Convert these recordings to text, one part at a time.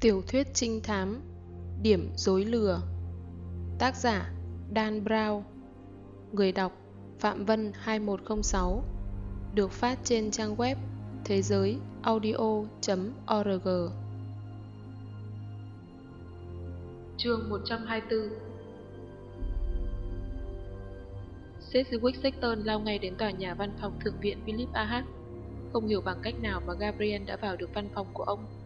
Tiểu thuyết trinh thám, Điểm dối lừa. Tác giả, Dan Brown. Người đọc, Phạm Vân 2106 Được phát trên trang web thế giới audio.org Chương 124 Sedgwick Sexton lao ngay đến tòa nhà văn phòng thượng viện Philip A.H. Không hiểu bằng cách nào mà Gabriel đã vào được văn phòng của ông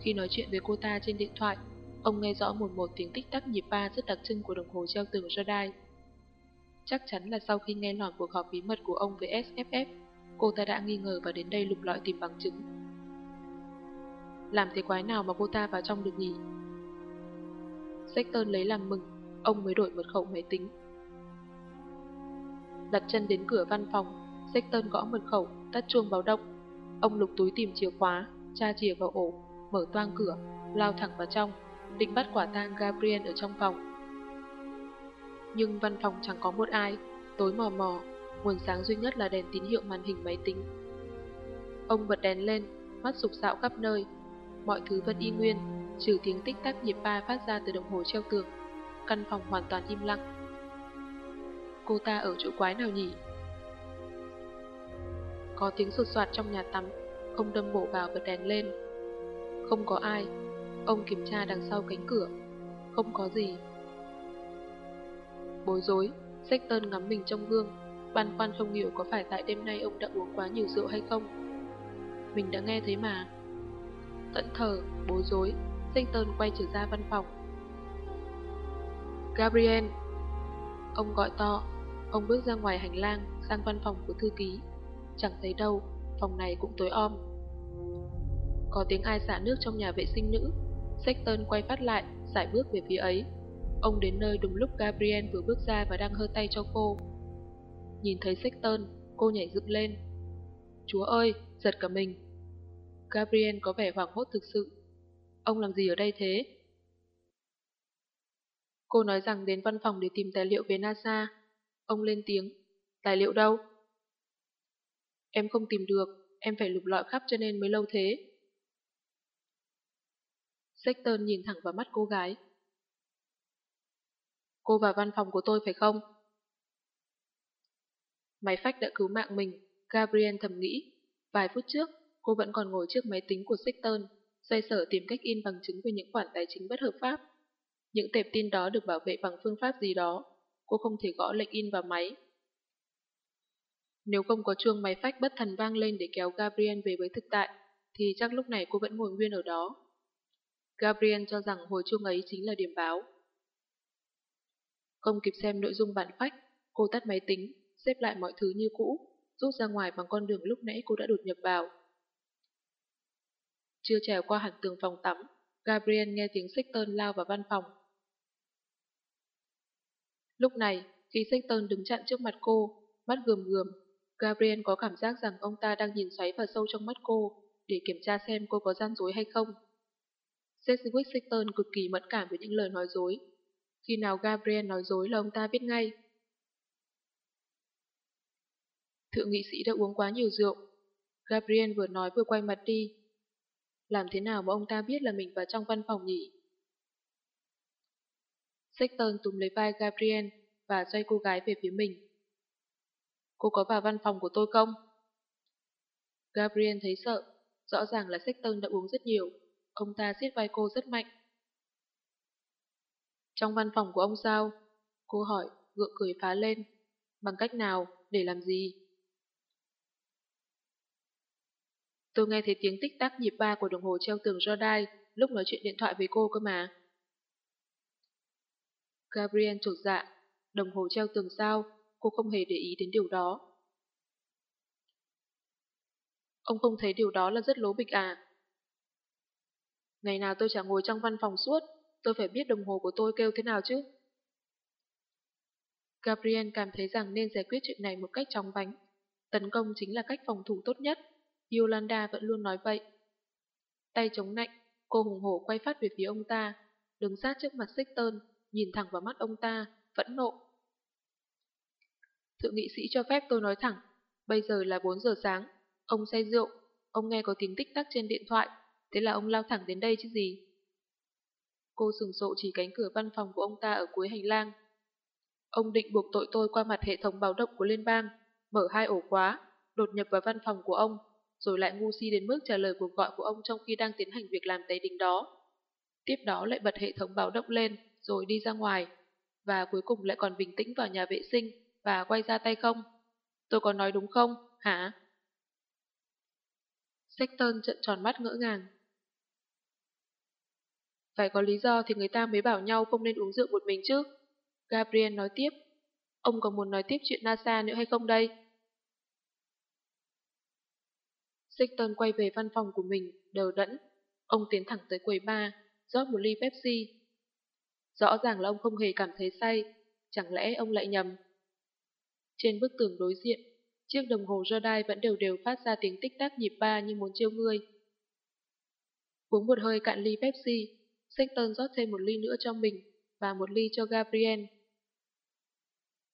khi nói chuyện với cô ta trên điện thoại, ông nghe rõ một một tiếng tích tắc nhịp ba rất đặc trưng của đồng hồ treo tường Jedi. Chắc chắn là sau khi nghe lỏng cuộc họp bí mật của ông với SFF, cô ta đã nghi ngờ và đến đây lục lọi tìm bằng chứng. Làm thế quái nào mà cô ta vào trong được nhỉ? Sexton lấy làm mừng, ông mới đổi mật khẩu máy tính. Đặt chân đến cửa văn phòng, Sexton gõ mật khẩu, tắt chuông báo động. Ông lục túi tìm chìa khóa, tra chìa vào ổ, mở toang cửa, lao thẳng vào trong, định bắt quả tang Gabriel ở trong phòng. Nhưng văn phòng chẳng có một ai, tối mò mò, nguồn sáng duy nhất là đèn tín hiệu màn hình máy tính. Ông bật đèn lên, mắt sục sạo khắp nơi, mọi thứ vẫn y nguyên, trừ tiếng tích tắc nhịp ba phát ra từ đồng hồ treo tường. Căn phòng hoàn toàn im lặng. Cô ta ở chỗ quái nào nhỉ? Có tiếng sột soạt trong nhà tắm, ông đâm bổ vào bật đèn lên, không có ai. Ông kiểm tra đằng sau cánh cửa. Không có gì. Bối rối, Sexton ngắm mình trong gương, băn khoăn không hiểu có phải tại đêm nay ông đã uống quá nhiều rượu hay không. Mình đã nghe thấy mà. Tận thờ, bối rối, Sexton quay trở ra văn phòng. Gabriel! Ông gọi to, ông bước ra ngoài hành lang, sang văn phòng của thư ký. Chẳng thấy đâu, phòng này cũng tối om. Có tiếng ai xả nước trong nhà vệ sinh nữ. Sexton quay phát lại, giải bước về phía ấy. Ông đến nơi đúng lúc Gabriel vừa bước ra và đang hơ tay cho cô. Nhìn thấy Sexton, cô nhảy dựng lên. Chúa ơi, giật cả mình. Gabriel có vẻ hoảng hốt thực sự. Ông làm gì ở đây thế? Cô nói rằng đến văn phòng để tìm tài liệu về NASA. Ông lên tiếng. Tài liệu đâu? Em không tìm được, em phải lục lọi khắp cho nên mới lâu thế. Sexton nhìn thẳng vào mắt cô gái. Cô vào văn phòng của tôi phải không? Máy phách đã cứu mạng mình, Gabriel thầm nghĩ. Vài phút trước, cô vẫn còn ngồi trước máy tính của Sexton, xoay sở tìm cách in bằng chứng về những khoản tài chính bất hợp pháp. Những tệp tin đó được bảo vệ bằng phương pháp gì đó, cô không thể gõ lệnh in vào máy. Nếu không có chuông máy phách bất thần vang lên để kéo Gabriel về với thực tại, thì chắc lúc này cô vẫn ngồi nguyên ở đó. Gabriel cho rằng hồi chuông ấy chính là điểm báo. Không kịp xem nội dung bản phách, cô tắt máy tính, xếp lại mọi thứ như cũ, rút ra ngoài bằng con đường lúc nãy cô đã đột nhập vào. Chưa trèo qua hẳn tường phòng tắm, Gabriel nghe tiếng Sexton lao vào văn phòng. Lúc này, khi Sexton đứng chặn trước mặt cô, mắt gườm gườm, Gabriel có cảm giác rằng ông ta đang nhìn xoáy vào sâu trong mắt cô để kiểm tra xem cô có gian dối hay không. Sedgwick Sexton cực kỳ mẫn cảm với những lời nói dối. Khi nào Gabriel nói dối là ông ta biết ngay. Thượng nghị sĩ đã uống quá nhiều rượu. Gabriel vừa nói vừa quay mặt đi. Làm thế nào mà ông ta biết là mình vào trong văn phòng nhỉ? Sexton túm lấy vai Gabriel và xoay cô gái về phía mình. Cô có vào văn phòng của tôi không? Gabriel thấy sợ, rõ ràng là Sexton đã uống rất nhiều. Ông ta siết vai cô rất mạnh. Trong văn phòng của ông sao? Cô hỏi, gượng cười phá lên. Bằng cách nào? Để làm gì? Tôi nghe thấy tiếng tích tắc nhịp ba của đồng hồ treo tường Jedi lúc nói chuyện điện thoại với cô cơ mà. Gabriel trột dạ. Đồng hồ treo tường sao? Cô không hề để ý đến điều đó. Ông không thấy điều đó là rất lố bịch à? Ngày nào tôi chẳng ngồi trong văn phòng suốt, tôi phải biết đồng hồ của tôi kêu thế nào chứ. Gabriel cảm thấy rằng nên giải quyết chuyện này một cách chóng vánh. Tấn công chính là cách phòng thủ tốt nhất. Yolanda vẫn luôn nói vậy. Tay chống nạnh, cô hùng hổ quay phát về phía ông ta, đứng sát trước mặt Sexton, nhìn thẳng vào mắt ông ta, vẫn nộ. Thượng nghị sĩ cho phép tôi nói thẳng, bây giờ là 4 giờ sáng, ông say rượu, ông nghe có tiếng tích tắc trên điện thoại, thế là ông lao thẳng đến đây chứ gì. Cô sừng sộ chỉ cánh cửa văn phòng của ông ta ở cuối hành lang. Ông định buộc tội tôi qua mặt hệ thống báo động của liên bang, mở hai ổ khóa, đột nhập vào văn phòng của ông, rồi lại ngu si đến mức trả lời cuộc gọi của ông trong khi đang tiến hành việc làm tấy đình đó. Tiếp đó lại bật hệ thống báo động lên, rồi đi ra ngoài, và cuối cùng lại còn bình tĩnh vào nhà vệ sinh và quay ra tay không. Tôi có nói đúng không, hả? Sexton trận tròn mắt ngỡ ngàng. Phải có lý do thì người ta mới bảo nhau không nên uống rượu một mình chứ. Gabriel nói tiếp. Ông có muốn nói tiếp chuyện NASA nữa hay không đây? Sexton quay về văn phòng của mình, đờ đẫn. Ông tiến thẳng tới quầy bar, rót một ly Pepsi. Rõ ràng là ông không hề cảm thấy say, chẳng lẽ ông lại nhầm? Trên bức tường đối diện, chiếc đồng hồ Jedi vẫn đều đều phát ra tiếng tích tắc nhịp ba như muốn chiêu ngươi. Uống một hơi cạn ly Pepsi, Sexton rót thêm một ly nữa cho mình và một ly cho Gabriel.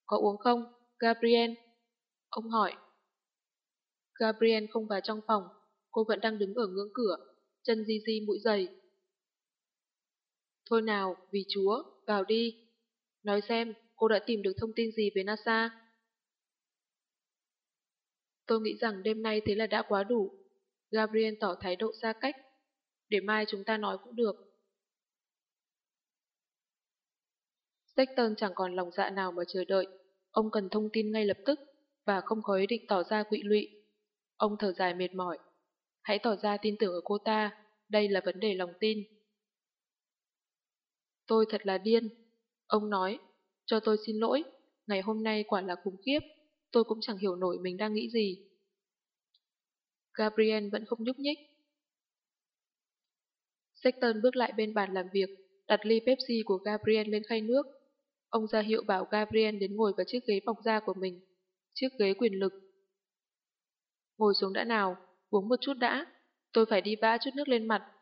Có uống không, Gabriel? Ông hỏi. Gabriel không vào trong phòng, cô vẫn đang đứng ở ngưỡng cửa, chân di di mũi giày. Thôi nào, vì chúa, vào đi. Nói xem, cô đã tìm được thông tin gì về NASA? Tôi nghĩ rằng đêm nay thế là đã quá đủ. Gabriel tỏ thái độ xa cách. Để mai chúng ta nói cũng được. Sexton chẳng còn lòng dạ nào mà chờ đợi. Ông cần thông tin ngay lập tức và không có ý định tỏ ra quỵ lụy. Ông thở dài mệt mỏi. Hãy tỏ ra tin tưởng ở cô ta. Đây là vấn đề lòng tin. Tôi thật là điên. Ông nói, cho tôi xin lỗi. Ngày hôm nay quả là khủng khiếp. Tôi cũng chẳng hiểu nổi mình đang nghĩ gì. Gabriel vẫn không nhúc nhích. Sexton bước lại bên bàn làm việc, đặt ly Pepsi của Gabriel lên khay nước. Ông ra hiệu bảo Gabriel đến ngồi vào chiếc ghế bọc da của mình, chiếc ghế quyền lực. Ngồi xuống đã nào, uống một chút đã, tôi phải đi vã chút nước lên mặt.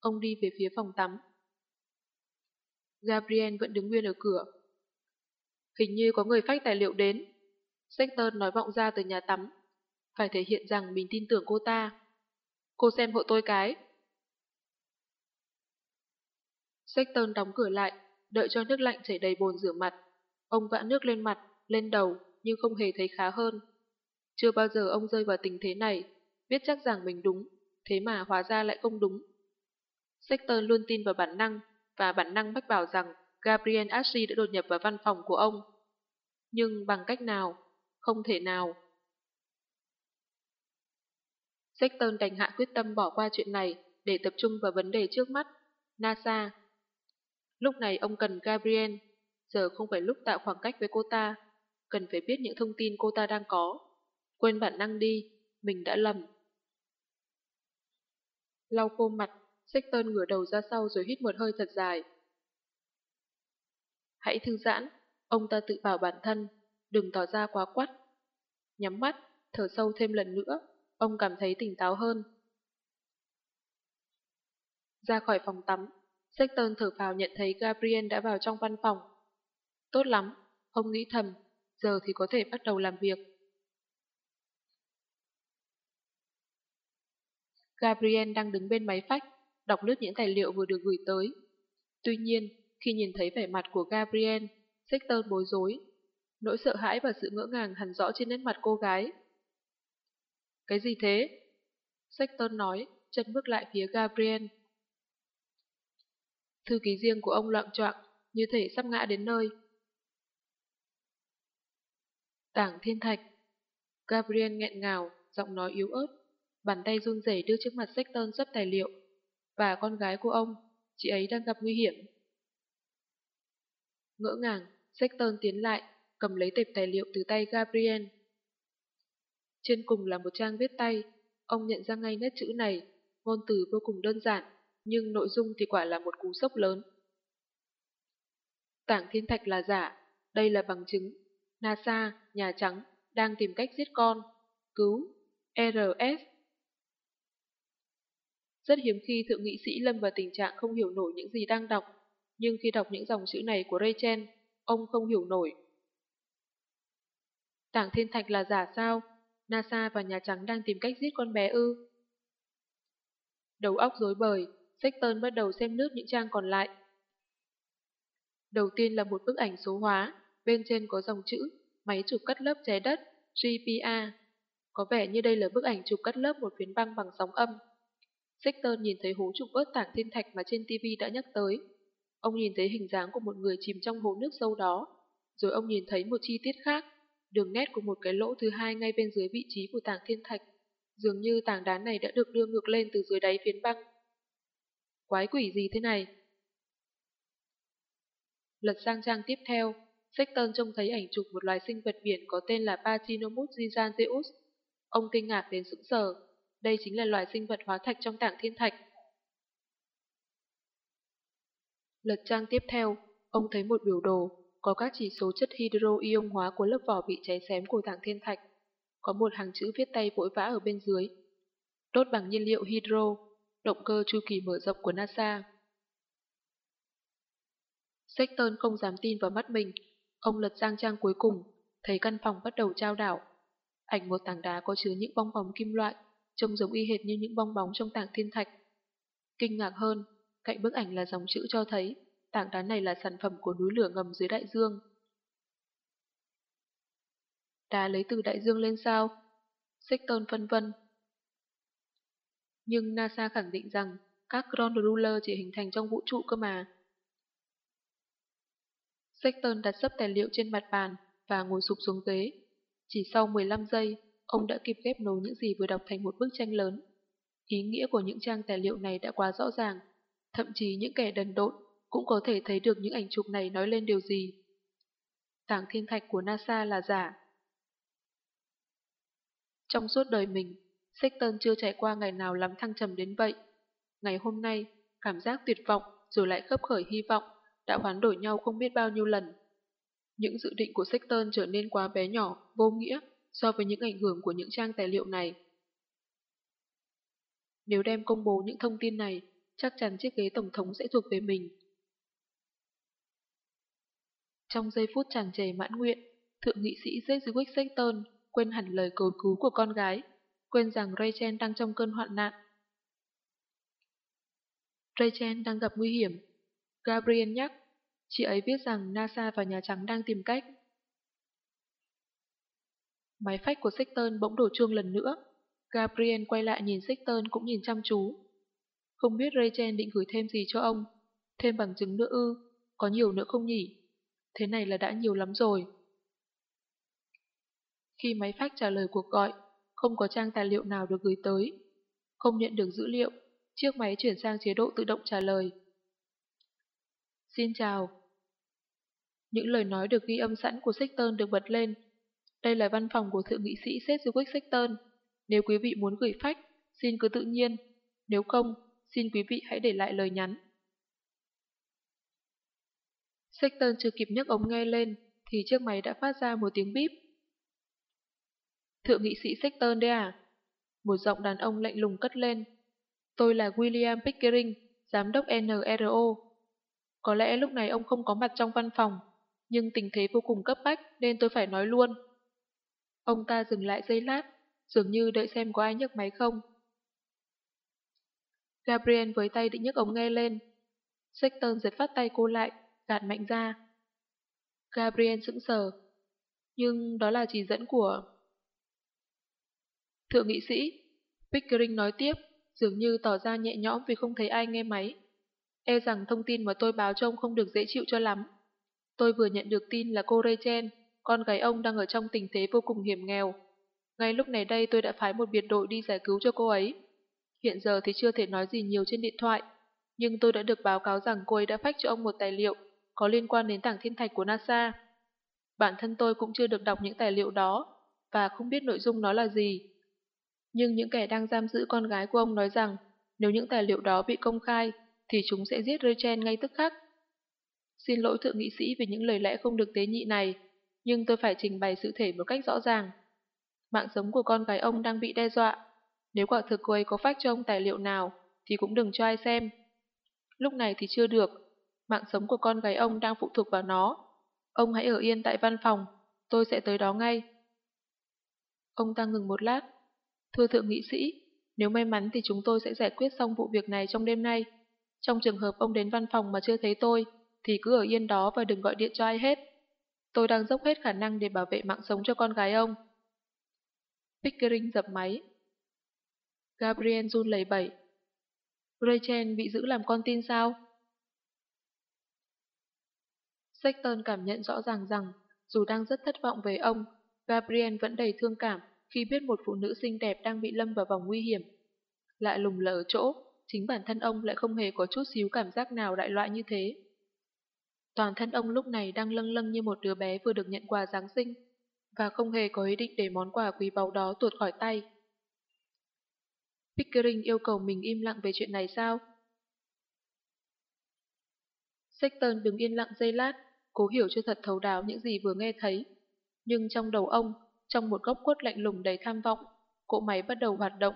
Ông đi về phía phòng tắm. Gabriel vẫn đứng nguyên ở cửa. Hình như có người phách tài liệu đến. Sexton nói vọng ra từ nhà tắm. Phải thể hiện rằng mình tin tưởng cô ta. Cô xem hộ tôi cái. Sexton đóng cửa lại, đợi cho nước lạnh chảy đầy bồn rửa mặt. Ông vã nước lên mặt, lên đầu, nhưng không hề thấy khá hơn. Chưa bao giờ ông rơi vào tình thế này, biết chắc rằng mình đúng, thế mà hóa ra lại không đúng. Sexton luôn tin vào bản năng, và bản năng bách bảo rằng Gabriel Ashley đã đột nhập vào văn phòng của ông. Nhưng bằng cách nào? Không thể nào. Sexton đành hạ quyết tâm bỏ qua chuyện này để tập trung vào vấn đề trước mắt, NASA. Lúc này ông cần Gabriel, giờ không phải lúc tạo khoảng cách với cô ta, cần phải biết những thông tin cô ta đang có. Quên bản năng đi, mình đã lầm. Lau khô mặt, Sexton ngửa đầu ra sau rồi hít một hơi thật dài. Hãy thư giãn, ông ta tự bảo bản thân, đừng tỏ ra quá quắt. Nhắm mắt, thở sâu thêm lần nữa, ông cảm thấy tỉnh táo hơn. Ra khỏi phòng tắm, Sexton thở vào nhận thấy Gabriel đã vào trong văn phòng. Tốt lắm, ông nghĩ thầm, giờ thì có thể bắt đầu làm việc. Gabriel đang đứng bên máy phách, đọc lướt những tài liệu vừa được gửi tới. Tuy nhiên, khi nhìn thấy vẻ mặt của Gabriel, Sexton bối rối. Nỗi sợ hãi và sự ngỡ ngàng hẳn rõ trên nét mặt cô gái. Cái gì thế? Sexton nói, chân bước lại phía Gabriel. Thư ký riêng của ông loạn choạng, như thể sắp ngã đến nơi. Tảng thiên thạch. Gabriel nghẹn ngào, giọng nói yếu ớt. Bàn tay run rẩy đưa trước mặt Sexton sắp tài liệu. Và con gái của ông, chị ấy đang gặp nguy hiểm. Ngỡ ngàng, Sexton tiến lại, cầm lấy tệp tài liệu từ tay Gabriel. Trên cùng là một trang viết tay, ông nhận ra ngay nét chữ này, ngôn từ vô cùng đơn giản, nhưng nội dung thì quả là một cú sốc lớn. Tảng thiên thạch là giả, đây là bằng chứng. NASA, Nhà Trắng, đang tìm cách giết con. Cứu. RS. Rất hiếm khi thượng nghị sĩ lâm vào tình trạng không hiểu nổi những gì đang đọc, nhưng khi đọc những dòng chữ này của Rachel, ông không hiểu nổi. Tảng thiên thạch là giả sao? NASA và Nhà Trắng đang tìm cách giết con bé ư? Đầu óc rối bời, Sexton bắt đầu xem nước những trang còn lại. Đầu tiên là một bức ảnh số hóa, bên trên có dòng chữ máy chụp cắt lớp trái đất, GPA. Có vẻ như đây là bức ảnh chụp cắt lớp một phiến băng bằng sóng âm. Sexton nhìn thấy hố trục vớt tảng thiên thạch mà trên TV đã nhắc tới. Ông nhìn thấy hình dáng của một người chìm trong hồ nước sâu đó. Rồi ông nhìn thấy một chi tiết khác, đường nét của một cái lỗ thứ hai ngay bên dưới vị trí của tảng thiên thạch. Dường như tảng đá này đã được đưa ngược lên từ dưới đáy phiến băng. Quái quỷ gì thế này? Lật sang trang tiếp theo, Sexton trông thấy ảnh chụp một loài sinh vật biển có tên là Pachinomus giganteus. Ông kinh ngạc đến sững sờ. Đây chính là loài sinh vật hóa thạch trong tảng thiên thạch. Lật trang tiếp theo, ông thấy một biểu đồ có các chỉ số chất hydro ion hóa của lớp vỏ bị cháy xém của tảng thiên thạch. Có một hàng chữ viết tay vội vã ở bên dưới. Đốt bằng nhiên liệu hydro, động cơ chu kỳ mở rộng của NASA. Sexton không dám tin vào mắt mình. Ông lật sang trang cuối cùng, thấy căn phòng bắt đầu trao đảo. Ảnh một tảng đá có chứa những bong bóng kim loại, trông giống y hệt như những bong bóng trong tảng thiên thạch. Kinh ngạc hơn, cạnh bức ảnh là dòng chữ cho thấy tảng đá này là sản phẩm của núi lửa ngầm dưới đại dương. Đá lấy từ đại dương lên sao? Sexton phân vân. Nhưng NASA khẳng định rằng các ground ruler chỉ hình thành trong vũ trụ cơ mà. Sexton đặt sấp tài liệu trên mặt bàn và ngồi sụp xuống ghế. Chỉ sau 15 giây, ông đã kịp ghép nối những gì vừa đọc thành một bức tranh lớn. Ý nghĩa của những trang tài liệu này đã quá rõ ràng, thậm chí những kẻ đần độn cũng có thể thấy được những ảnh chụp này nói lên điều gì. Tảng thiên thạch của NASA là giả. Trong suốt đời mình, Sexton chưa trải qua ngày nào lắm thăng trầm đến vậy. Ngày hôm nay, cảm giác tuyệt vọng rồi lại khấp khởi hy vọng đã hoán đổi nhau không biết bao nhiêu lần. Những dự định của Sexton trở nên quá bé nhỏ, vô nghĩa so với những ảnh hưởng của những trang tài liệu này. Nếu đem công bố những thông tin này, chắc chắn chiếc ghế tổng thống sẽ thuộc về mình. Trong giây phút tràn trề mãn nguyện, thượng nghị sĩ Jesuit Sexton quên hẳn lời cầu cứu của con gái, quên rằng Rachel đang trong cơn hoạn nạn. Rachel đang gặp nguy hiểm. Gabriel nhắc, chị ấy biết rằng NASA và Nhà Trắng đang tìm cách. Máy phách của Sexton bỗng đổ chuông lần nữa. Gabriel quay lại nhìn Sexton cũng nhìn chăm chú. Không biết Rachel định gửi thêm gì cho ông. Thêm bằng chứng nữa ư, có nhiều nữa không nhỉ? Thế này là đã nhiều lắm rồi. Khi máy phách trả lời cuộc gọi, không có trang tài liệu nào được gửi tới. Không nhận được dữ liệu, chiếc máy chuyển sang chế độ tự động trả lời. Xin chào. Những lời nói được ghi âm sẵn của Sexton được bật lên. Đây là văn phòng của thượng nghị sĩ Sedgwick Sexton. Nếu quý vị muốn gửi phách, xin cứ tự nhiên. Nếu không, xin quý vị hãy để lại lời nhắn. Sexton chưa kịp nhấc ống nghe lên, thì chiếc máy đã phát ra một tiếng bíp. Thượng nghị sĩ Sexton đấy à? Một giọng đàn ông lạnh lùng cất lên. Tôi là William Pickering, giám đốc NRO. Có lẽ lúc này ông không có mặt trong văn phòng, nhưng tình thế vô cùng cấp bách nên tôi phải nói luôn. Ông ta dừng lại giây lát, dường như đợi xem có ai nhấc máy không. Gabriel với tay định nhấc ống nghe lên. Sexton giật phát tay cô lại, gạt mạnh ra. Gabriel sững sờ. Nhưng đó là chỉ dẫn của... Thượng nghị sĩ, Pickering nói tiếp, dường như tỏ ra nhẹ nhõm vì không thấy ai nghe máy. E rằng thông tin mà tôi báo cho ông không được dễ chịu cho lắm. Tôi vừa nhận được tin là cô Rachel, con gái ông đang ở trong tình thế vô cùng hiểm nghèo. Ngay lúc này đây tôi đã phái một biệt đội đi giải cứu cho cô ấy. Hiện giờ thì chưa thể nói gì nhiều trên điện thoại, nhưng tôi đã được báo cáo rằng cô ấy đã phách cho ông một tài liệu có liên quan đến tảng thiên thạch của NASA. Bản thân tôi cũng chưa được đọc những tài liệu đó và không biết nội dung nó là gì. Nhưng những kẻ đang giam giữ con gái của ông nói rằng nếu những tài liệu đó bị công khai thì chúng sẽ giết Rachel ngay tức khắc. Xin lỗi thượng nghị sĩ vì những lời lẽ không được tế nhị này, nhưng tôi phải trình bày sự thể một cách rõ ràng. Mạng sống của con gái ông đang bị đe dọa. Nếu quả thực cô ấy có phát cho ông tài liệu nào, thì cũng đừng cho ai xem. Lúc này thì chưa được. Mạng sống của con gái ông đang phụ thuộc vào nó. Ông hãy ở yên tại văn phòng, tôi sẽ tới đó ngay. Ông ta ngừng một lát. Thưa thượng nghị sĩ, nếu may mắn thì chúng tôi sẽ giải quyết xong vụ việc này trong đêm nay. Trong trường hợp ông đến văn phòng mà chưa thấy tôi, thì cứ ở yên đó và đừng gọi điện cho ai hết. Tôi đang dốc hết khả năng để bảo vệ mạng sống cho con gái ông. Pickering dập máy. Gabriel run lẩy bẩy. Rachel bị giữ làm con tin sao? Sexton cảm nhận rõ ràng rằng, dù đang rất thất vọng về ông, Gabriel vẫn đầy thương cảm khi biết một phụ nữ xinh đẹp đang bị lâm vào vòng nguy hiểm. Lại lùng lờ ở chỗ, chính bản thân ông lại không hề có chút xíu cảm giác nào đại loại như thế. Toàn thân ông lúc này đang lâng lâng như một đứa bé vừa được nhận quà Giáng sinh, và không hề có ý định để món quà quý báu đó tuột khỏi tay. Pickering yêu cầu mình im lặng về chuyện này sao? Sexton đứng yên lặng giây lát, cố hiểu cho thật thấu đáo những gì vừa nghe thấy. Nhưng trong đầu ông, trong một góc quất lạnh lùng đầy tham vọng, cỗ máy bắt đầu hoạt động.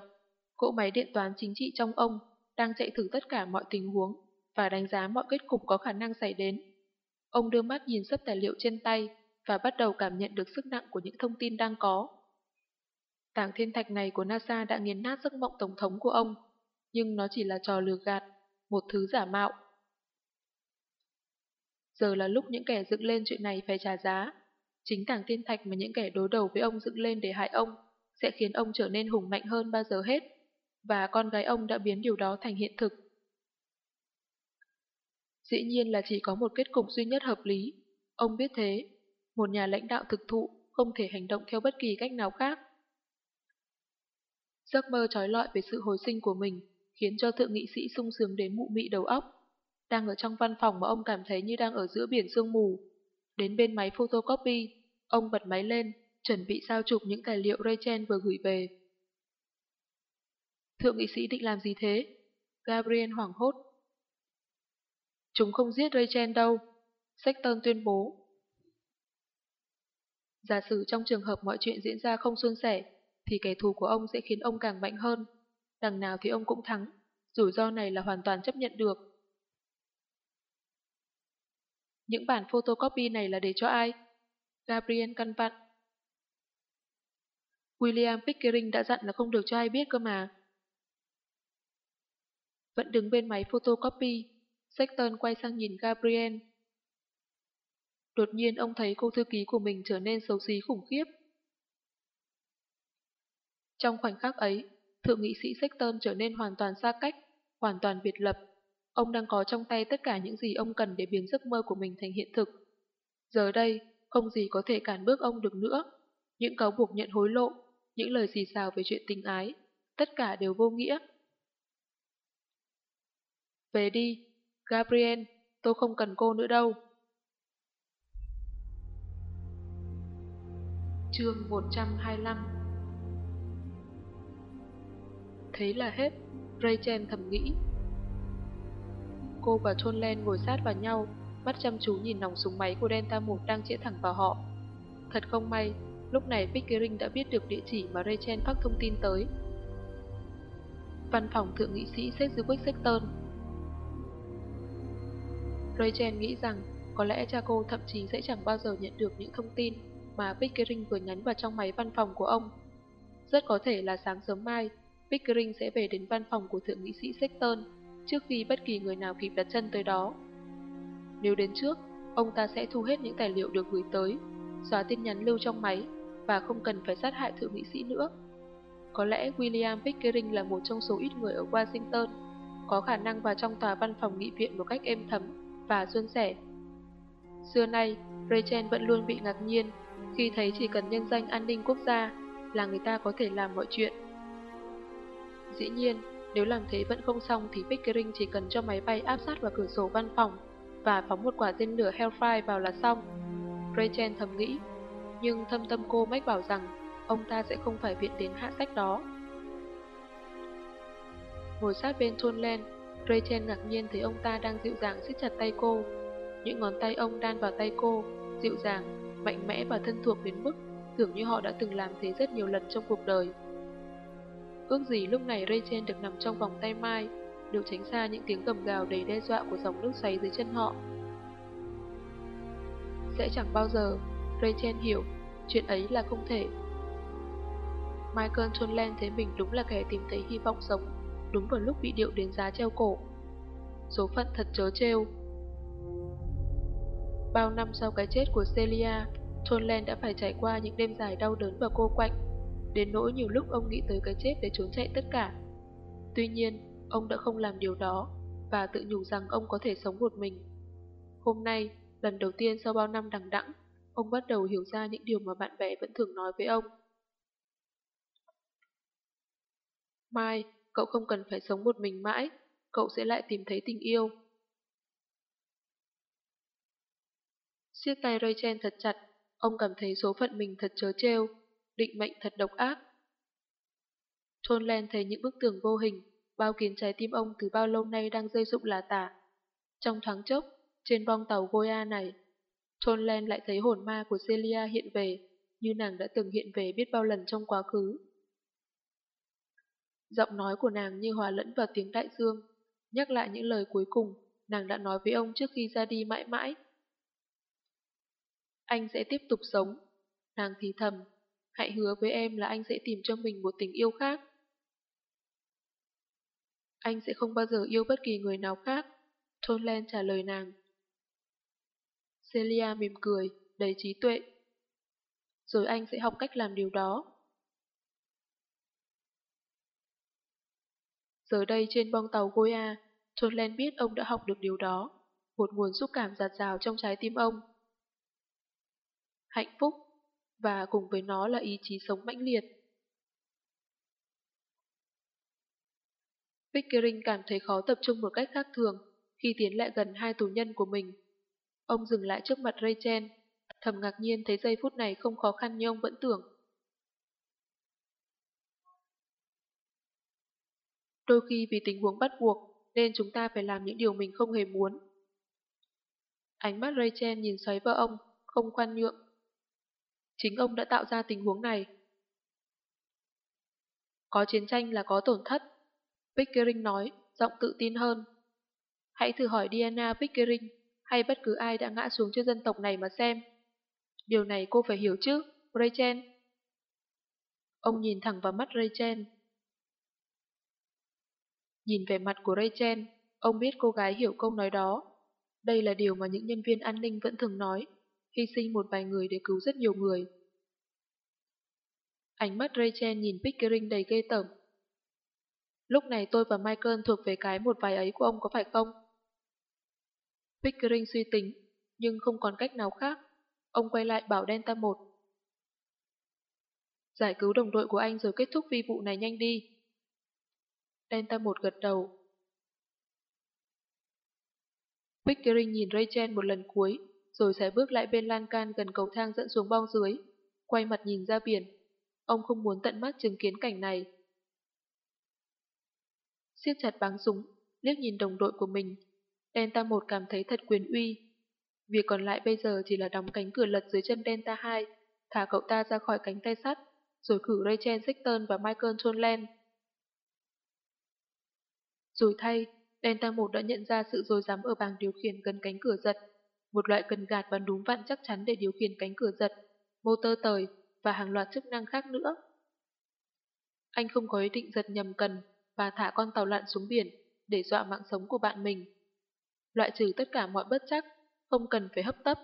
Cỗ máy điện toán chính trị trong ông đang chạy thử tất cả mọi tình huống và đánh giá mọi kết cục có khả năng xảy đến. Ông đưa mắt nhìn sắp tài liệu trên tay và bắt đầu cảm nhận được sức nặng của những thông tin đang có. Tảng thiên thạch này của NASA đã nghiền nát giấc mộng tổng thống của ông, nhưng nó chỉ là trò lừa gạt, một thứ giả mạo. Giờ là lúc những kẻ dựng lên chuyện này phải trả giá. Chính tảng thiên thạch mà những kẻ đối đầu với ông dựng lên để hại ông sẽ khiến ông trở nên hùng mạnh hơn bao giờ hết, và con gái ông đã biến điều đó thành hiện thực. Dĩ nhiên là chỉ có một kết cục duy nhất hợp lý. Ông biết thế, một nhà lãnh đạo thực thụ không thể hành động theo bất kỳ cách nào khác. Giấc mơ trói lọi về sự hồi sinh của mình khiến cho thượng nghị sĩ sung sướng đến mụ mị đầu óc. Đang ở trong văn phòng mà ông cảm thấy như đang ở giữa biển sương mù. Đến bên máy photocopy, ông bật máy lên, chuẩn bị sao chụp những tài liệu Rachel vừa gửi về. Thượng nghị sĩ định làm gì thế? Gabriel hoảng hốt. Chúng không giết Rachel đâu, Sexton tuyên bố. Giả sử trong trường hợp mọi chuyện diễn ra không suôn sẻ, thì kẻ thù của ông sẽ khiến ông càng mạnh hơn. Đằng nào thì ông cũng thắng, rủi ro này là hoàn toàn chấp nhận được. Những bản photocopy này là để cho ai? Gabriel căn vặn. William Pickering đã dặn là không được cho ai biết cơ mà. Vẫn đứng bên máy photocopy, Sexton quay sang nhìn Gabriel. Đột nhiên ông thấy cô thư ký của mình trở nên xấu xí khủng khiếp. Trong khoảnh khắc ấy, thượng nghị sĩ Sexton trở nên hoàn toàn xa cách, hoàn toàn biệt lập. Ông đang có trong tay tất cả những gì ông cần để biến giấc mơ của mình thành hiện thực. Giờ đây, không gì có thể cản bước ông được nữa. Những cáo buộc nhận hối lộ, những lời xì xào về chuyện tình ái, tất cả đều vô nghĩa. Về đi, Gabriel, tôi không cần cô nữa đâu. Chương 125 Thế là hết, Rachel thầm nghĩ. Cô và Tonlen ngồi sát vào nhau, mắt chăm chú nhìn nòng súng máy của Delta 1 đang chĩa thẳng vào họ. Thật không may, lúc này Pickering đã biết được địa chỉ mà Rachel phát thông tin tới. Văn phòng thượng nghị sĩ Sedgwick Sexton Rachel nghĩ rằng có lẽ cha cô thậm chí sẽ chẳng bao giờ nhận được những thông tin mà Pickering vừa nhắn vào trong máy văn phòng của ông. Rất có thể là sáng sớm mai, Pickering sẽ về đến văn phòng của thượng nghị sĩ Sexton trước khi bất kỳ người nào kịp đặt chân tới đó. Nếu đến trước, ông ta sẽ thu hết những tài liệu được gửi tới, xóa tin nhắn lưu trong máy và không cần phải sát hại thượng nghị sĩ nữa. Có lẽ William Pickering là một trong số ít người ở Washington có khả năng vào trong tòa văn phòng nghị viện một cách êm thấm và suôn sẻ. Xưa nay, Rachel vẫn luôn bị ngạc nhiên khi thấy chỉ cần nhân danh an ninh quốc gia là người ta có thể làm mọi chuyện. Dĩ nhiên, nếu làm thế vẫn không xong thì Pickering chỉ cần cho máy bay áp sát vào cửa sổ văn phòng và phóng một quả tên lửa Hellfire vào là xong. Rachel thầm nghĩ, nhưng thâm tâm cô mách bảo rằng ông ta sẽ không phải viện đến hạ sách đó. Ngồi sát bên Tonlen, Rachel ngạc nhiên thấy ông ta đang dịu dàng siết chặt tay cô. Những ngón tay ông đan vào tay cô, dịu dàng, mạnh mẽ và thân thuộc đến mức tưởng như họ đã từng làm thế rất nhiều lần trong cuộc đời. Ước gì lúc này Rachel được nằm trong vòng tay Mai, được tránh xa những tiếng gầm gào đầy đe dọa của dòng nước xoáy dưới chân họ. Sẽ chẳng bao giờ, Rachel hiểu, chuyện ấy là không thể. Michael Tonland thấy mình đúng là kẻ tìm thấy hy vọng sống, đúng vào lúc bị điệu đến giá treo cổ. Số phận thật chớ trêu. Bao năm sau cái chết của Celia, John đã phải trải qua những đêm dài đau đớn và cô quạnh, đến nỗi nhiều lúc ông nghĩ tới cái chết để trốn chạy tất cả. Tuy nhiên, ông đã không làm điều đó và tự nhủ rằng ông có thể sống một mình. Hôm nay, lần đầu tiên sau bao năm đằng đẵng, ông bắt đầu hiểu ra những điều mà bạn bè vẫn thường nói với ông. Mai, cậu không cần phải sống một mình mãi, cậu sẽ lại tìm thấy tình yêu. siết tay Rachel thật chặt, ông cảm thấy số phận mình thật chớ trêu, định mệnh thật độc ác. Trôn len thấy những bức tường vô hình, bao kiến trái tim ông từ bao lâu nay đang rơi rụng là tả. Trong thoáng chốc, trên bong tàu Goya này, Trôn len lại thấy hồn ma của Celia hiện về, như nàng đã từng hiện về biết bao lần trong quá khứ. Giọng nói của nàng như hòa lẫn vào tiếng đại dương, nhắc lại những lời cuối cùng nàng đã nói với ông trước khi ra đi mãi mãi. Anh sẽ tiếp tục sống. Nàng thì thầm, hãy hứa với em là anh sẽ tìm cho mình một tình yêu khác. Anh sẽ không bao giờ yêu bất kỳ người nào khác, Thôn Len trả lời nàng. Celia mỉm cười, đầy trí tuệ. Rồi anh sẽ học cách làm điều đó. Giờ đây trên bong tàu Goya, Thôn Len biết ông đã học được điều đó, một nguồn xúc cảm giạt rào trong trái tim ông hạnh phúc, và cùng với nó là ý chí sống mãnh liệt. Pickering cảm thấy khó tập trung một cách khác thường khi tiến lại gần hai tù nhân của mình. Ông dừng lại trước mặt Rachel, thầm ngạc nhiên thấy giây phút này không khó khăn như ông vẫn tưởng. Đôi khi vì tình huống bắt buộc nên chúng ta phải làm những điều mình không hề muốn. Ánh mắt Rachel nhìn xoáy vào ông, không khoan nhượng. Chính ông đã tạo ra tình huống này. Có chiến tranh là có tổn thất. Pickering nói, giọng tự tin hơn. Hãy thử hỏi Diana Pickering hay bất cứ ai đã ngã xuống cho dân tộc này mà xem. Điều này cô phải hiểu chứ, Rachel. Ông nhìn thẳng vào mắt Rachel. Nhìn về mặt của Rachel, ông biết cô gái hiểu câu nói đó. Đây là điều mà những nhân viên an ninh vẫn thường nói hy sinh một vài người để cứu rất nhiều người. Ánh mắt Rachel nhìn Pickering đầy ghê tởm. Lúc này tôi và Michael thuộc về cái một vài ấy của ông có phải không? Pickering suy tính, nhưng không còn cách nào khác. Ông quay lại bảo Delta 1. Giải cứu đồng đội của anh rồi kết thúc vi vụ này nhanh đi. Delta 1 gật đầu. Pickering nhìn Rachel một lần cuối, rồi sẽ bước lại bên lan can gần cầu thang dẫn xuống bong dưới, quay mặt nhìn ra biển. Ông không muốn tận mắt chứng kiến cảnh này. siết chặt báng súng, liếc nhìn đồng đội của mình. Delta 1 cảm thấy thật quyền uy. Việc còn lại bây giờ chỉ là đóng cánh cửa lật dưới chân Delta 2, thả cậu ta ra khỏi cánh tay sắt, rồi cử Rachel Sexton và Michael Tonland. Rồi thay, Delta 1 đã nhận ra sự dối dám ở bảng điều khiển gần cánh cửa giật một loại cần gạt bắn đúng vặn chắc chắn để điều khiển cánh cửa giật, motor tời và hàng loạt chức năng khác nữa. Anh không có ý định giật nhầm cần và thả con tàu lặn xuống biển để dọa mạng sống của bạn mình. Loại trừ tất cả mọi bất chắc, không cần phải hấp tấp.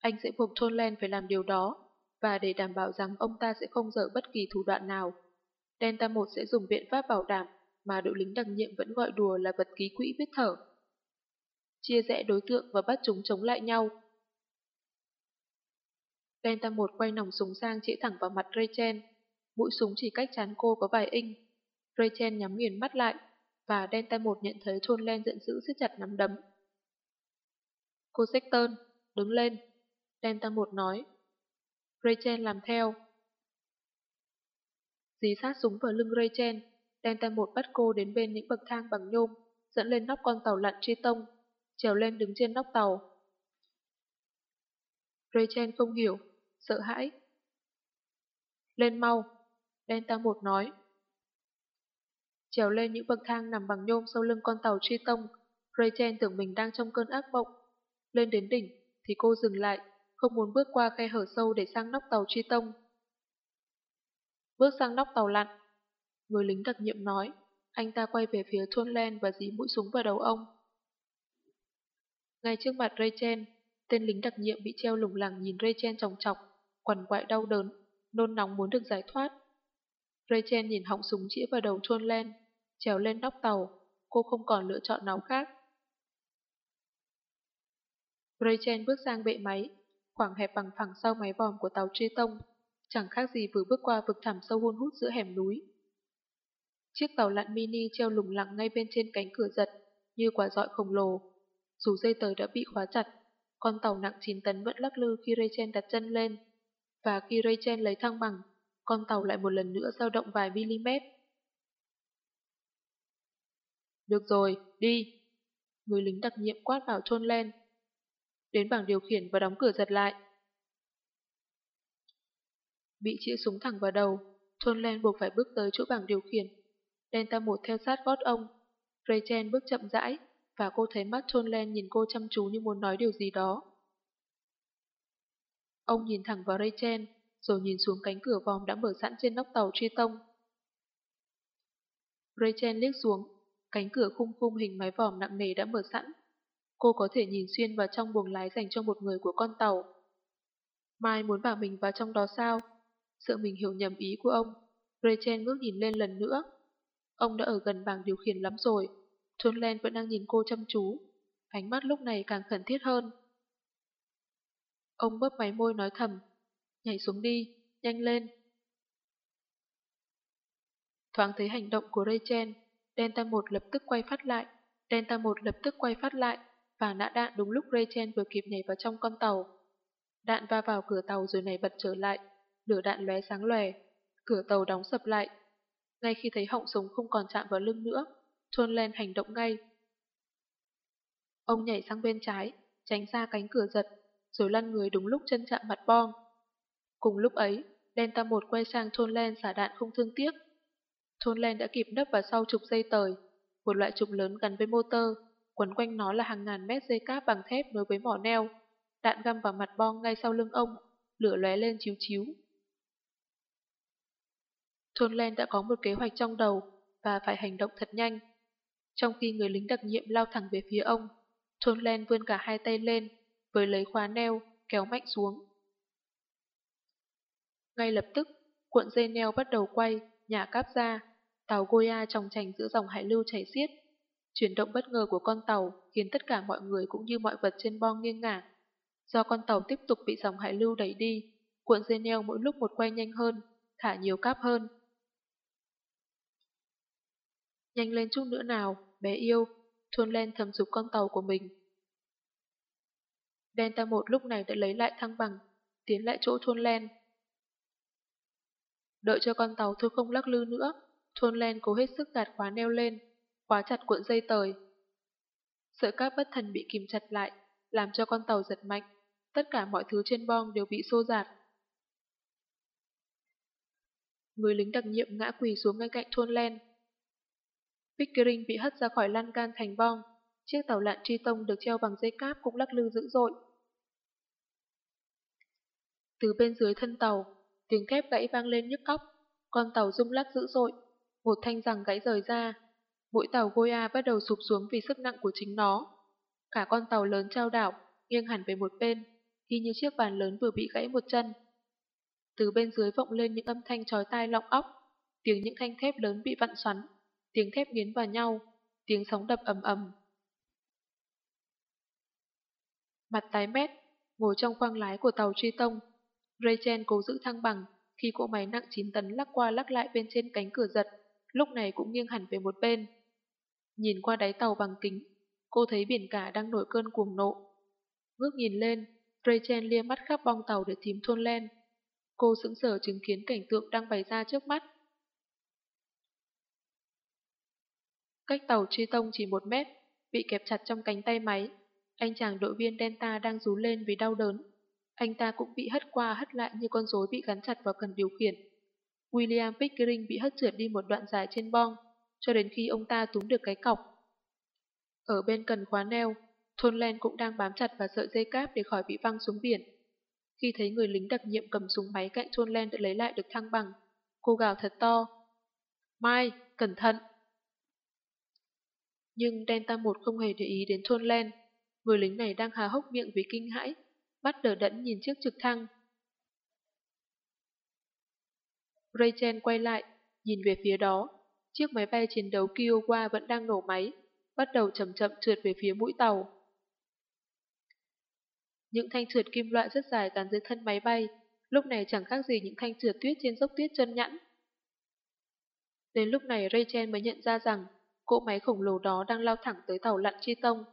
Anh sẽ buộc Tonland phải làm điều đó, và để đảm bảo rằng ông ta sẽ không dở bất kỳ thủ đoạn nào, Delta 1 sẽ dùng biện pháp bảo đảm mà đội lính đặc nhiệm vẫn gọi đùa là vật ký quỹ biết thở chia rẽ đối tượng và bắt chúng chống lại nhau. Delta 1 quay nòng súng sang chỉ thẳng vào mặt Rachel. Mũi súng chỉ cách chán cô có vài inch. Rachel nhắm nghiền mắt lại, và Delta 1 nhận thấy Trôn Len giận dữ siết chặt nắm đấm. Cô Sexton, đứng lên. Delta 1 nói. Rachel làm theo. Dí sát súng vào lưng Rachel, Delta 1 bắt cô đến bên những bậc thang bằng nhôm, dẫn lên nóc con tàu lặn truy tông trèo lên đứng trên nóc tàu. Rachel không hiểu, sợ hãi. Lên mau, Delta 1 nói. Trèo lên những bậc thang nằm bằng nhôm sau lưng con tàu truy tông, Rachel tưởng mình đang trong cơn ác mộng. Lên đến đỉnh, thì cô dừng lại, không muốn bước qua khe hở sâu để sang nóc tàu truy tông. Bước sang nóc tàu lặn, người lính đặc nhiệm nói, anh ta quay về phía Thôn Len và dí mũi súng vào đầu ông. Ngay trước mặt Rachel, tên lính đặc nhiệm bị treo lủng lẳng nhìn Rachel chòng chọc, quằn quại đau đớn, nôn nóng muốn được giải thoát. Rachel nhìn họng súng chĩa vào đầu trôn lên, trèo lên nóc tàu, cô không còn lựa chọn nào khác. Rachel bước sang bệ máy, khoảng hẹp bằng phẳng sau máy vòm của tàu truy tông, chẳng khác gì vừa bước qua vực thẳm sâu hun hút giữa hẻm núi. Chiếc tàu lặn mini treo lủng lẳng ngay bên trên cánh cửa giật, như quả dọi khổng lồ. Dù dây tời đã bị khóa chặt, con tàu nặng 9 tấn vẫn lắc lư khi Rachel đặt chân lên. Và khi Rachel lấy thăng bằng, con tàu lại một lần nữa dao động vài mm. Được rồi, đi. Người lính đặc nhiệm quát vào trôn lên. Đến bảng điều khiển và đóng cửa giật lại. Bị chĩa súng thẳng vào đầu, trôn lên buộc phải bước tới chỗ bảng điều khiển. Delta 1 theo sát gót ông. Rachel bước chậm rãi, và cô thấy mắt trôn Len nhìn cô chăm chú như muốn nói điều gì đó. Ông nhìn thẳng vào Rachel, rồi nhìn xuống cánh cửa vòm đã mở sẵn trên nóc tàu truy tông. Rachel liếc xuống, cánh cửa khung khung hình mái vòm nặng nề đã mở sẵn. Cô có thể nhìn xuyên vào trong buồng lái dành cho một người của con tàu. Mai muốn bảo mình vào trong đó sao? Sợ mình hiểu nhầm ý của ông. Rachel ngước nhìn lên lần nữa. Ông đã ở gần bảng điều khiển lắm rồi. John Len vẫn đang nhìn cô chăm chú. Ánh mắt lúc này càng khẩn thiết hơn. Ông bấp máy môi nói thầm. Nhảy xuống đi, nhanh lên. Thoáng thấy hành động của Rachel, Delta 1 lập tức quay phát lại. Delta 1 lập tức quay phát lại và nã đạn đúng lúc Rachel vừa kịp nhảy vào trong con tàu. Đạn va vào cửa tàu rồi nảy bật trở lại, lửa đạn lóe sáng lòe, cửa tàu đóng sập lại. Ngay khi thấy họng súng không còn chạm vào lưng nữa, John Len hành động ngay. Ông nhảy sang bên trái, tránh xa cánh cửa giật, rồi lăn người đúng lúc chân chạm mặt bom. Cùng lúc ấy, Delta 1 quay sang John Len xả đạn không thương tiếc. John Len đã kịp nấp vào sau trục dây tời, một loại trục lớn gắn với motor, quấn quanh nó là hàng ngàn mét dây cáp bằng thép nối với mỏ neo. Đạn găm vào mặt bom ngay sau lưng ông, lửa lóe lên chiếu chiếu. John Len đã có một kế hoạch trong đầu và phải hành động thật nhanh. Trong khi người lính đặc nhiệm lao thẳng về phía ông, Thôn Len vươn cả hai tay lên, với lấy khóa neo, kéo mạnh xuống. Ngay lập tức, cuộn dây neo bắt đầu quay, nhả cáp ra, tàu Goya tròng trành giữa dòng hải lưu chảy xiết. Chuyển động bất ngờ của con tàu khiến tất cả mọi người cũng như mọi vật trên bong nghiêng ngả. Do con tàu tiếp tục bị dòng hải lưu đẩy đi, cuộn dây neo mỗi lúc một quay nhanh hơn, thả nhiều cáp hơn. Nhanh lên chút nữa nào, bé yêu, Thôn Len thầm dục con tàu của mình. Delta 1 lúc này đã lấy lại thăng bằng, tiến lại chỗ Thôn Len. Đợi cho con tàu thôi không lắc lư nữa, Thôn Len cố hết sức gạt khóa neo lên, khóa chặt cuộn dây tời. Sợi cáp bất thần bị kìm chặt lại, làm cho con tàu giật mạnh, tất cả mọi thứ trên bong đều bị xô giạt. Người lính đặc nhiệm ngã quỳ xuống ngay cạnh Thôn Len. Pickering bị hất ra khỏi lan can thành bong, chiếc tàu lặn tri tông được treo bằng dây cáp cũng lắc lư dữ dội. Từ bên dưới thân tàu, tiếng thép gãy vang lên nhức óc, con tàu rung lắc dữ dội, một thanh rằng gãy rời ra. Mũi tàu Goya bắt đầu sụp xuống vì sức nặng của chính nó. Cả con tàu lớn trao đảo, nghiêng hẳn về một bên, y như chiếc bàn lớn vừa bị gãy một chân. Từ bên dưới vọng lên những âm thanh chói tai lọng óc, tiếng những thanh thép lớn bị vặn xoắn, tiếng thép nghiến vào nhau, tiếng sóng đập ầm ầm. Mặt tái mét, ngồi trong khoang lái của tàu truy tông, Rachel cố giữ thăng bằng khi cỗ máy nặng 9 tấn lắc qua lắc lại bên trên cánh cửa giật, lúc này cũng nghiêng hẳn về một bên. Nhìn qua đáy tàu bằng kính, cô thấy biển cả đang nổi cơn cuồng nộ. Ngước nhìn lên, Rachel lia mắt khắp bong tàu để tìm thôn len. Cô sững sờ chứng kiến cảnh tượng đang bày ra trước mắt. Cách tàu truy tông chỉ một mét, bị kẹp chặt trong cánh tay máy. Anh chàng đội viên Delta đang rú lên vì đau đớn. Anh ta cũng bị hất qua hất lại như con rối bị gắn chặt vào cần điều khiển. William Pickering bị hất trượt đi một đoạn dài trên bong, cho đến khi ông ta túm được cái cọc. Ở bên cần khóa neo, Thôn Len cũng đang bám chặt vào sợi dây cáp để khỏi bị văng xuống biển. Khi thấy người lính đặc nhiệm cầm súng máy cạnh Thôn Len đã lấy lại được thăng bằng, cô gào thật to. Mai, cẩn thận! Nhưng Delta 1 không hề để ý đến Thôn Len. Người lính này đang há hốc miệng vì kinh hãi, bắt đờ đẫn nhìn chiếc trực thăng. Rachel quay lại, nhìn về phía đó. Chiếc máy bay chiến đấu Kiowa vẫn đang nổ máy, bắt đầu chậm chậm trượt về phía mũi tàu. Những thanh trượt kim loại rất dài gắn dưới thân máy bay, lúc này chẳng khác gì những thanh trượt tuyết trên dốc tuyết chân nhẵn. Đến lúc này Rachel mới nhận ra rằng cỗ máy khổng lồ đó đang lao thẳng tới tàu lặn chi tông.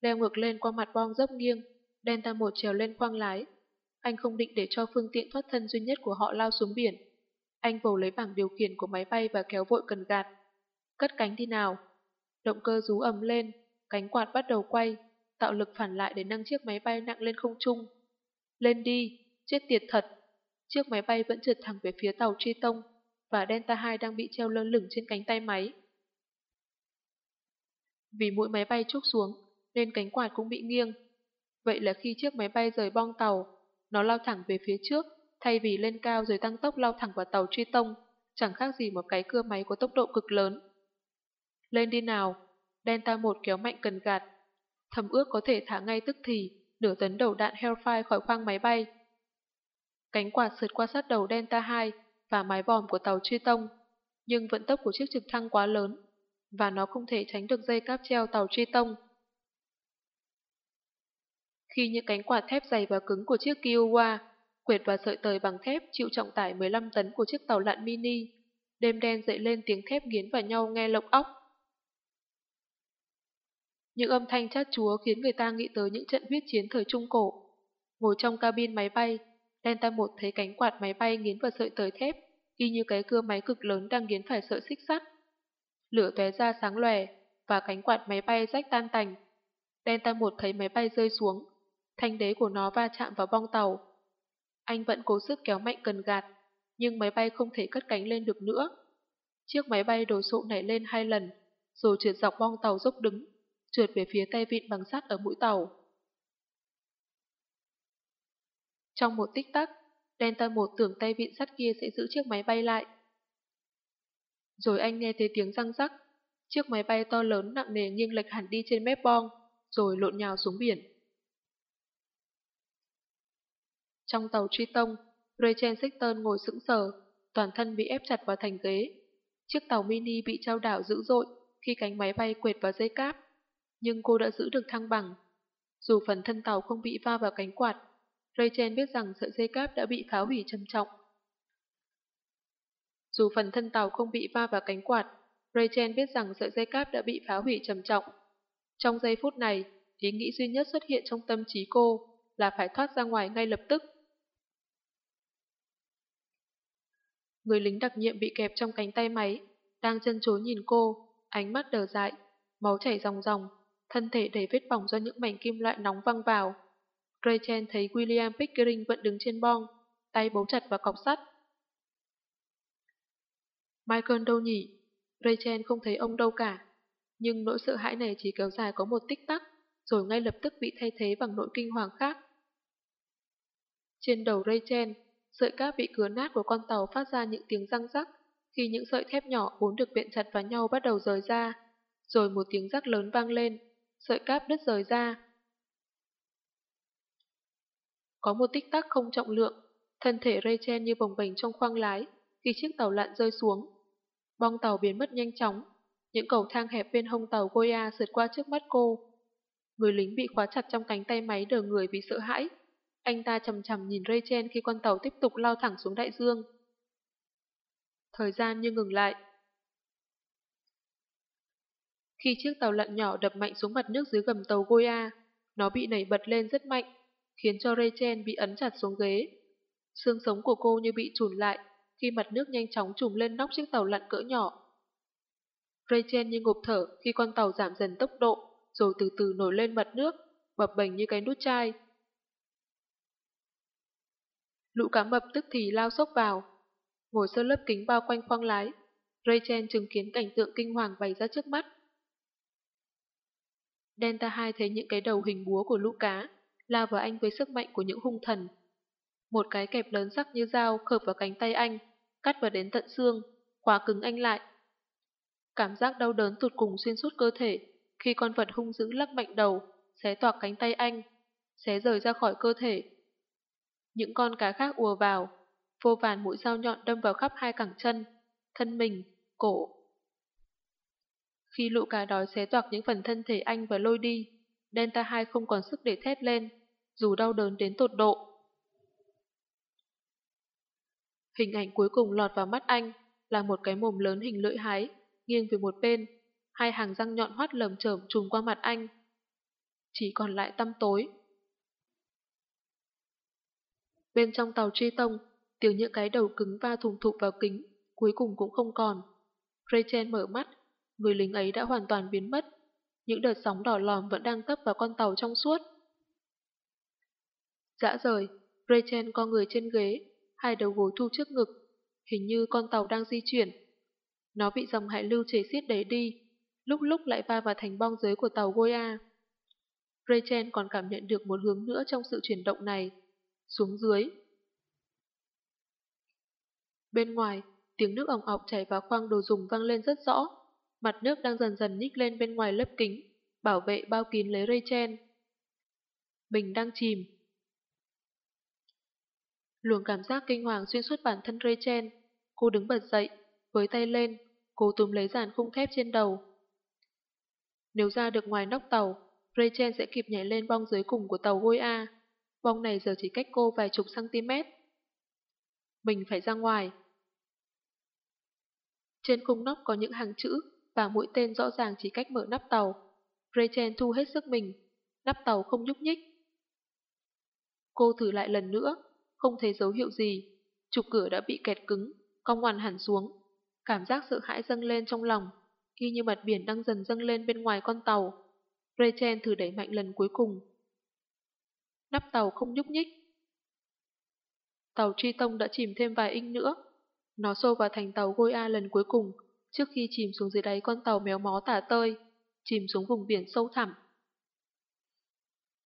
Leo ngược lên qua mặt bong dốc nghiêng, Delta một trèo lên khoang lái. Anh không định để cho phương tiện thoát thân duy nhất của họ lao xuống biển. Anh vồ lấy bảng điều khiển của máy bay và kéo vội cần gạt. Cất cánh đi nào. Động cơ rú ầm lên, cánh quạt bắt đầu quay, tạo lực phản lại để nâng chiếc máy bay nặng lên không trung. Lên đi, chết tiệt thật. Chiếc máy bay vẫn trượt thẳng về phía tàu Tri Tông và Delta 2 đang bị treo lơ lửng trên cánh tay máy. Vì mũi máy bay trúc xuống, nên cánh quạt cũng bị nghiêng. Vậy là khi chiếc máy bay rời bong tàu, nó lao thẳng về phía trước, thay vì lên cao rồi tăng tốc lao thẳng vào tàu truy tông, chẳng khác gì một cái cưa máy có tốc độ cực lớn. Lên đi nào, Delta 1 kéo mạnh cần gạt. Thầm ước có thể thả ngay tức thì, nửa tấn đầu đạn Hellfire khỏi khoang máy bay. Cánh quạt sượt qua sát đầu Delta 2 và mái vòm của tàu truy tông, nhưng vận tốc của chiếc trực thăng quá lớn, và nó không thể tránh được dây cáp treo tàu truy tông. Khi những cánh quạt thép dày và cứng của chiếc Kiowa quệt vào sợi tời bằng thép chịu trọng tải 15 tấn của chiếc tàu lặn mini, đêm đen dậy lên tiếng thép nghiến vào nhau nghe lộc óc. Những âm thanh chát chúa khiến người ta nghĩ tới những trận huyết chiến thời Trung Cổ. Ngồi trong cabin máy bay, Delta 1 thấy cánh quạt máy bay nghiến vào sợi tời thép, y như cái cưa máy cực lớn đang nghiến phải sợi xích sắt. Lửa tóe ra sáng lòe, và cánh quạt máy bay rách tan tành. Delta 1 thấy máy bay rơi xuống, thanh đế của nó va chạm vào bong tàu. Anh vẫn cố sức kéo mạnh cần gạt, nhưng máy bay không thể cất cánh lên được nữa. Chiếc máy bay đồ sộ nảy lên hai lần, rồi trượt dọc bong tàu dốc đứng, trượt về phía tay vịn bằng sắt ở mũi tàu. Trong một tích tắc, Delta 1 tưởng tay vịn sắt kia sẽ giữ chiếc máy bay lại. Rồi anh nghe thấy tiếng răng rắc, chiếc máy bay to lớn nặng nề nghiêng lệch hẳn đi trên mép bong, rồi lộn nhào xuống biển. Trong tàu truy tông, Rachel Sexton ngồi sững sờ, toàn thân bị ép chặt vào thành ghế. Chiếc tàu mini bị trao đảo dữ dội khi cánh máy bay quệt vào dây cáp, nhưng cô đã giữ được thăng bằng. Dù phần thân tàu không bị va vào cánh quạt, Rachel biết rằng sợi dây cáp đã bị phá hủy trầm trọng. Dù phần thân tàu không bị va vào cánh quạt, Rachel biết rằng sợi dây cáp đã bị phá hủy trầm trọng. Trong giây phút này, ý nghĩ duy nhất xuất hiện trong tâm trí cô là phải thoát ra ngoài ngay lập tức. Người lính đặc nhiệm bị kẹp trong cánh tay máy, đang chân chối nhìn cô, ánh mắt đờ dại, máu chảy ròng ròng, thân thể đầy vết bỏng do những mảnh kim loại nóng văng vào. Rachel thấy William Pickering vẫn đứng trên bong, tay bấu chặt vào cọc sắt. Michael đâu nhỉ? Rachel không thấy ông đâu cả, nhưng nỗi sợ hãi này chỉ kéo dài có một tích tắc, rồi ngay lập tức bị thay thế bằng nỗi kinh hoàng khác. Trên đầu Rachel, sợi cáp bị cứa nát của con tàu phát ra những tiếng răng rắc khi những sợi thép nhỏ vốn được biện chặt vào nhau bắt đầu rời ra, rồi một tiếng rắc lớn vang lên, sợi cáp đứt rời ra. Có một tích tắc không trọng lượng, thân thể Rachel như bồng bềnh trong khoang lái khi chiếc tàu lặn rơi xuống. Bong tàu biến mất nhanh chóng, những cầu thang hẹp bên hông tàu Goya sượt qua trước mắt cô. Người lính bị khóa chặt trong cánh tay máy đờ người vì sợ hãi. Anh ta chầm chầm nhìn Rachel khi con tàu tiếp tục lao thẳng xuống đại dương. Thời gian như ngừng lại. Khi chiếc tàu lặn nhỏ đập mạnh xuống mặt nước dưới gầm tàu Goya, nó bị nảy bật lên rất mạnh, khiến cho Rachel bị ấn chặt xuống ghế. Xương sống của cô như bị trùn lại khi mặt nước nhanh chóng trùm lên nóc chiếc tàu lặn cỡ nhỏ. Rachel như ngộp thở khi con tàu giảm dần tốc độ, rồi từ từ nổi lên mặt nước, bập bềnh như cái nút chai. Lũ cá mập tức thì lao sốc vào. Ngồi sơ lớp kính bao quanh khoang lái, Rachel chứng kiến cảnh tượng kinh hoàng bày ra trước mắt. Delta 2 thấy những cái đầu hình búa của lũ cá, lao vào anh với sức mạnh của những hung thần. Một cái kẹp lớn sắc như dao khợp vào cánh tay anh, cắt vào đến tận xương, khóa cứng anh lại. Cảm giác đau đớn tụt cùng xuyên suốt cơ thể, khi con vật hung dữ lắc mạnh đầu, xé toạc cánh tay anh, xé rời ra khỏi cơ thể. Những con cá khác ùa vào, vô vàn mũi dao nhọn đâm vào khắp hai cẳng chân, thân mình, cổ. Khi lũ cá đói xé toạc những phần thân thể anh và lôi đi, Delta 2 không còn sức để thét lên, dù đau đớn đến tột độ. Hình ảnh cuối cùng lọt vào mắt anh là một cái mồm lớn hình lưỡi hái, nghiêng về một bên, hai hàng răng nhọn hoắt lầm chởm trùm qua mặt anh. Chỉ còn lại tăm tối. Bên trong tàu truy tông, tiếng những cái đầu cứng va thùng thụp vào kính, cuối cùng cũng không còn. Rachel mở mắt, người lính ấy đã hoàn toàn biến mất. Những đợt sóng đỏ lòm vẫn đang tấp vào con tàu trong suốt. Dã rời, Rachel co người trên ghế, hai đầu gối thu trước ngực. Hình như con tàu đang di chuyển. Nó bị dòng hải lưu chảy xiết đẩy đi, lúc lúc lại va vào thành bong dưới của tàu Goya. Rachel còn cảm nhận được một hướng nữa trong sự chuyển động này. Xuống dưới. Bên ngoài, tiếng nước ỏng ọc chảy vào khoang đồ dùng vang lên rất rõ. Mặt nước đang dần dần nhích lên bên ngoài lớp kính, bảo vệ bao kín lấy Rachel. Mình đang chìm. Luồng cảm giác kinh hoàng xuyên suốt bản thân Rachel. Cô đứng bật dậy, với tay lên, cô túm lấy dàn khung thép trên đầu. Nếu ra được ngoài nóc tàu, Rachel sẽ kịp nhảy lên bong dưới cùng của tàu Goya. Bong này giờ chỉ cách cô vài chục cm. Mình phải ra ngoài. Trên khung nóc có những hàng chữ và mũi tên rõ ràng chỉ cách mở nắp tàu. Rachel thu hết sức mình. Nắp tàu không nhúc nhích. Cô thử lại lần nữa, không thấy dấu hiệu gì. Trục cửa đã bị kẹt cứng, cong ngoằn hẳn xuống. Cảm giác sợ hãi dâng lên trong lòng, y như mặt biển đang dần dâng lên bên ngoài con tàu. Rachel thử đẩy mạnh lần cuối cùng. Nắp tàu không nhúc nhích. Tàu Tri Tông đã chìm thêm vài inch nữa. Nó xô vào thành tàu Goya lần cuối cùng, trước khi chìm xuống dưới đáy con tàu méo mó tả tơi, chìm xuống vùng biển sâu thẳm.